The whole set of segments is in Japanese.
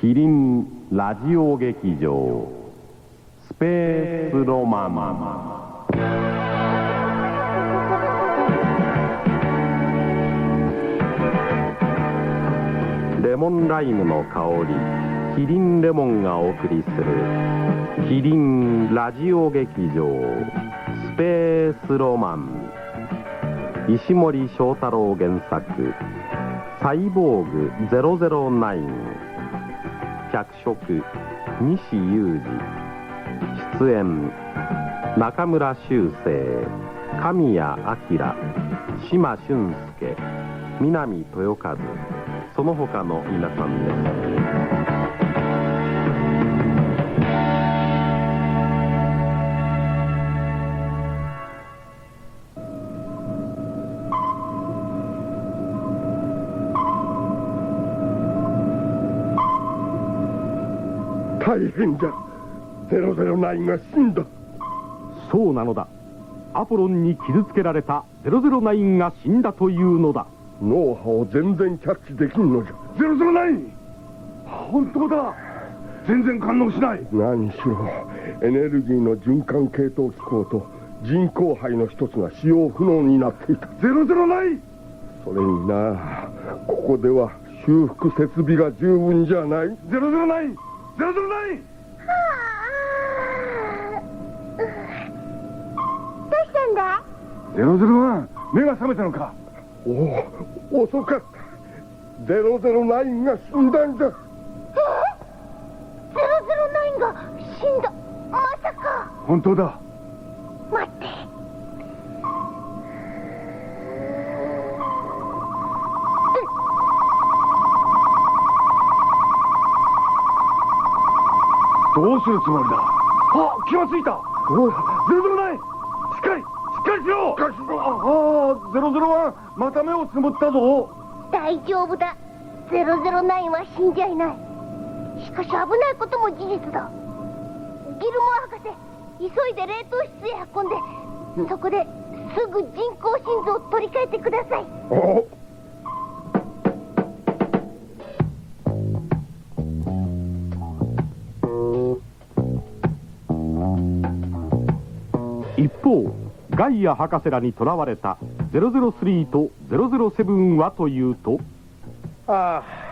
キリンラジオ劇場スペースロマンレモンライムの香りキリンレモンがお送りするキリンラジオ劇場スペースロマン石森章太郎原作サイボーグ009脚色。西裕二。出演。中村修正。神谷明。島俊介。南豊和。その他の皆さんです。大変じゃ。009が死んだ。そうなのだ。アポロンに傷つけられた009が死んだというのだ。脳波を全然キャッチできんのじゃ。009本当だ。全然感応しない。何しろエネルギーの循環系統機構と人工肺の一つが使用不能になっていた。009それになここでは修復設備が十分じゃない。009 009どうしたんだ？001目が覚めたのか。おお遅かった。009が死んだんじゃ009が死んだ。まさか。本当だするつもりだ。あ気がついた。おい009しっかりしっかりしろ。かしろ。ああ001また目をつむったぞ。大丈夫だ。009は死んじゃいない。しかし危ないことも事実だ。ギルモア博士急いで冷凍室へ運んでそこですぐ人工心臓を取り替えてください。おイア博士らに囚われた003と007はというとああ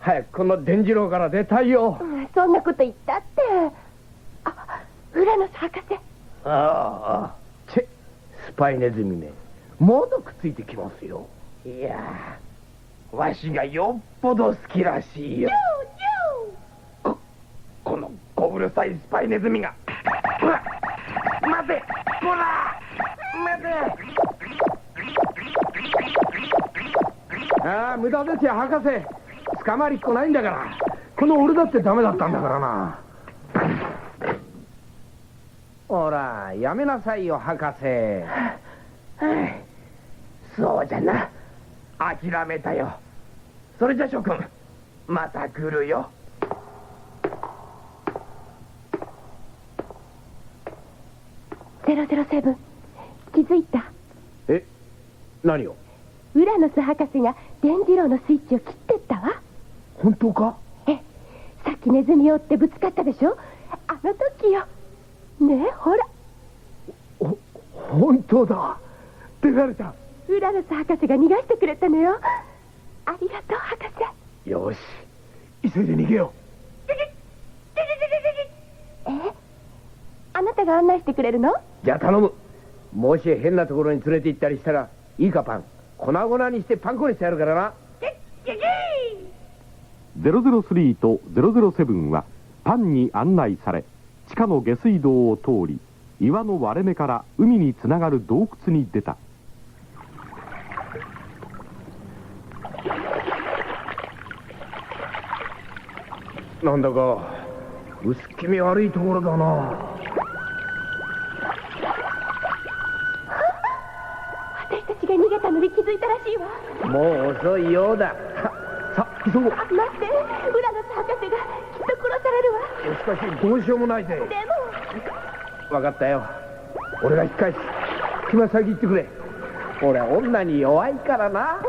早くこの伝次郎から出たいよ。そんなこと言ったって。あウラノス博士。ああチェスパイネズミめもどくついてきますよ。いや。ーわしがよっぽど好きらしいよ。ここの小うるさいスパイネズミが。ほら待てほらああ無駄ですよ博士。捕まりっこないんだから。この俺だってダメだったんだからな。ほらやめなさいよ博士。そうじゃな。諦めたよ。それじゃ諸君また来るよ。007気づいた。え何を？ウラノス博士が電磁炉のスイッチを切ってったわ。本当か？えさっきネズミを追ってぶつかったでしょ？あの時よ。ねえほら。お本当だ。出られたウラノス博士が逃がしてくれたのよ。ありがとう博士。よし。急いで逃げよえあなたが案内してくれるの？うじゃあ頼むもし変なところに連れて行ったりしたらいいかパン。粉々にしてパン粉にしてやるからな。003と007はパンに案内され地下の下水道を通り岩の割れ目から海につながる洞窟に出た。なんだか薄気味悪いところだな私たちが逃げたのに気づいたらしいわ。もう遅いようだ。ささ急ごう。あ待ってウラノス博士がきっと殺されるわ。しかしどうしようもないぜ。でも。分かったよ。俺が引き返す。君は先行ってくれ。俺女に弱いからな。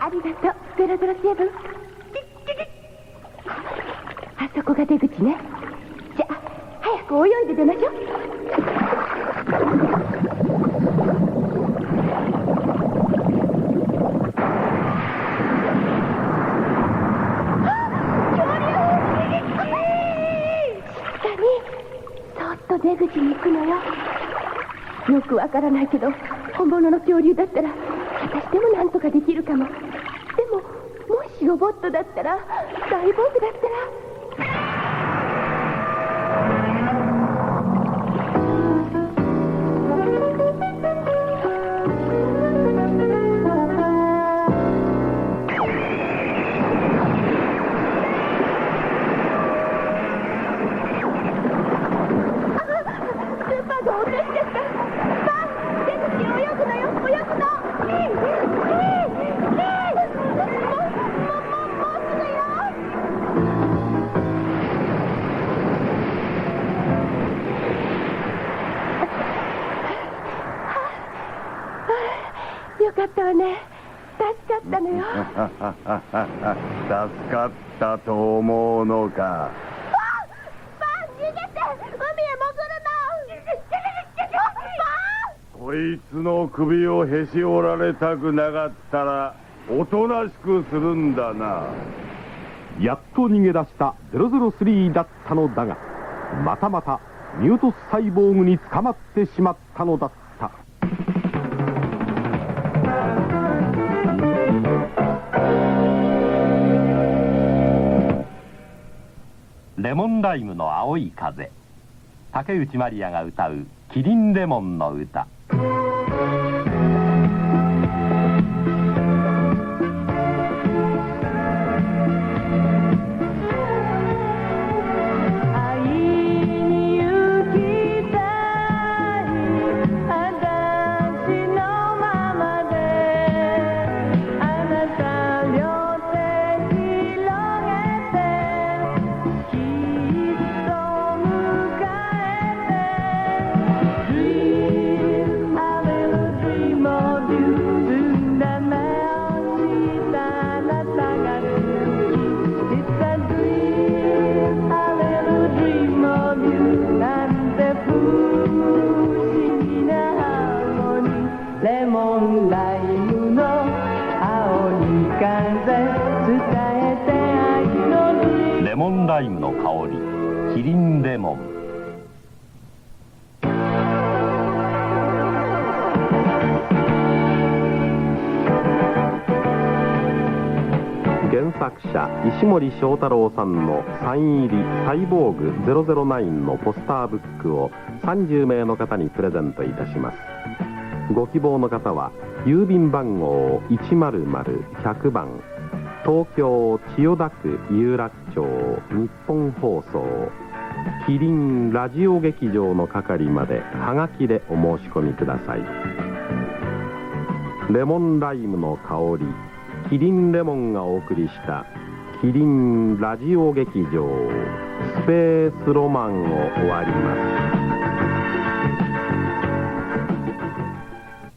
ありがとう。007こが出口ね。じゃあ早く泳いで出ましょうそっと出口に行くのよよくわからないけど本物の恐竜だったら私でもなんとかできるかも。でももしロボットだったら大ボスだったら助かったと思うのかパン逃げて海へ潜るのこいつの首をへし折られたくなかったらおとなしくするんだなやっと逃げ出した003だったのだがまたまたミュートスサイボーグに捕まってしまったのだったレモンライムの青い風。竹内まりやが歌う「キリンレモンの歌」ライムの香りキリンレモン。原作者石森章太郎さんのサイン入り「サイボーグ009」のポスターブックを30名の方にプレゼントいたします。ご希望の方は郵便番号100-100番東京千代田区有楽町日本放送キリンラジオ劇場の係まではがきでお申し込みください。レモンライムの香りキリンレモンがお送りしたキリンラジオ劇場スペースロマンを終わります。